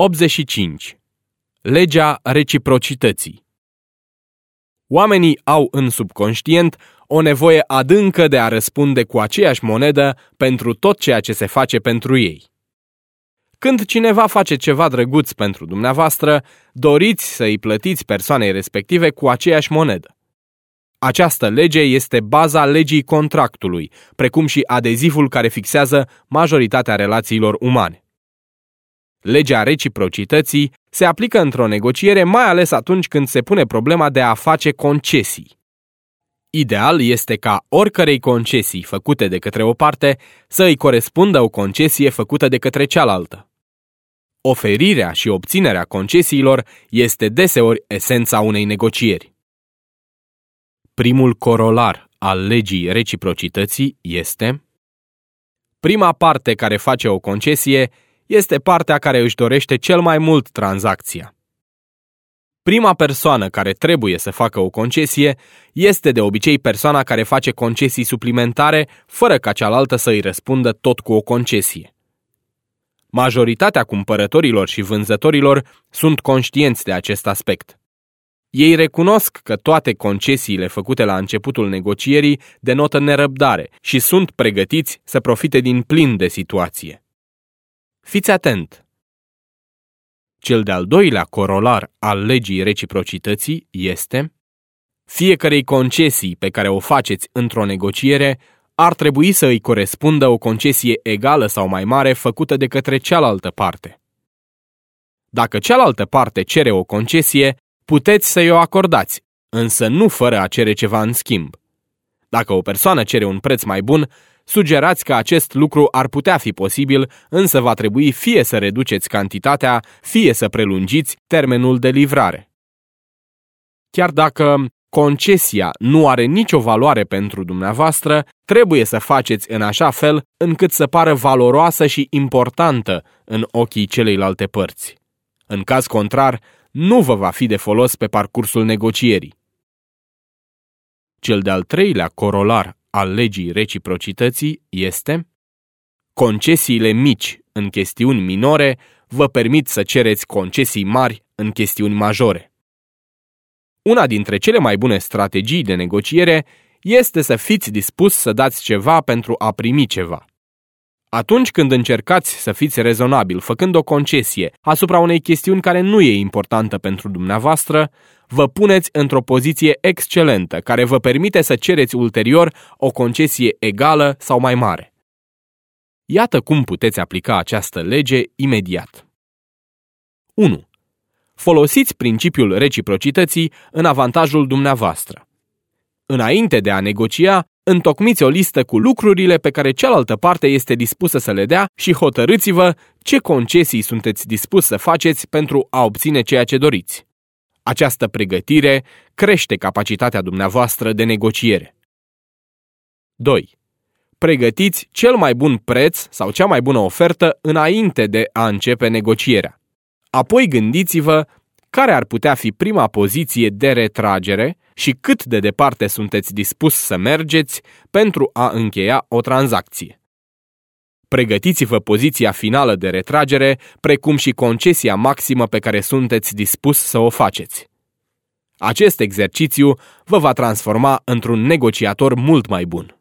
85. Legea reciprocității Oamenii au în subconștient o nevoie adâncă de a răspunde cu aceeași monedă pentru tot ceea ce se face pentru ei. Când cineva face ceva drăguț pentru dumneavoastră, doriți să îi plătiți persoanei respective cu aceeași monedă. Această lege este baza legii contractului, precum și adezivul care fixează majoritatea relațiilor umane. Legea reciprocității se aplică într-o negociere mai ales atunci când se pune problema de a face concesii. Ideal este ca oricărei concesii făcute de către o parte să îi corespundă o concesie făcută de către cealaltă. Oferirea și obținerea concesiilor este deseori esența unei negocieri. Primul corolar al legii reciprocității este Prima parte care face o concesie este partea care își dorește cel mai mult tranzacția. Prima persoană care trebuie să facă o concesie este de obicei persoana care face concesii suplimentare fără ca cealaltă să îi răspundă tot cu o concesie. Majoritatea cumpărătorilor și vânzătorilor sunt conștienți de acest aspect. Ei recunosc că toate concesiile făcute la începutul negocierii denotă nerăbdare și sunt pregătiți să profite din plin de situație. Fiți atent! Cel de-al doilea corolar al legii reciprocității este Fiecarei concesii pe care o faceți într-o negociere ar trebui să îi corespundă o concesie egală sau mai mare făcută de către cealaltă parte. Dacă cealaltă parte cere o concesie, puteți să-i o acordați, însă nu fără a cere ceva în schimb. Dacă o persoană cere un preț mai bun, sugerați că acest lucru ar putea fi posibil, însă va trebui fie să reduceți cantitatea, fie să prelungiți termenul de livrare. Chiar dacă concesia nu are nicio valoare pentru dumneavoastră, trebuie să faceți în așa fel încât să pară valoroasă și importantă în ochii celeilalte părți. În caz contrar, nu vă va fi de folos pe parcursul negocierii. Cel de-al treilea corolar al legii reciprocității este concesiile mici în chestiuni minore vă permit să cereți concesii mari în chestiuni majore. Una dintre cele mai bune strategii de negociere este să fiți dispus să dați ceva pentru a primi ceva. Atunci când încercați să fiți rezonabil făcând o concesie asupra unei chestiuni care nu e importantă pentru dumneavoastră, vă puneți într-o poziție excelentă care vă permite să cereți ulterior o concesie egală sau mai mare. Iată cum puteți aplica această lege imediat. 1. Folosiți principiul reciprocității în avantajul dumneavoastră. Înainte de a negocia, întocmiți o listă cu lucrurile pe care cealaltă parte este dispusă să le dea și hotărâți-vă ce concesii sunteți dispus să faceți pentru a obține ceea ce doriți. Această pregătire crește capacitatea dumneavoastră de negociere. 2. Pregătiți cel mai bun preț sau cea mai bună ofertă înainte de a începe negocierea. Apoi gândiți-vă care ar putea fi prima poziție de retragere și cât de departe sunteți dispus să mergeți pentru a încheia o tranzacție. Pregătiți-vă poziția finală de retragere, precum și concesia maximă pe care sunteți dispus să o faceți. Acest exercițiu vă va transforma într-un negociator mult mai bun.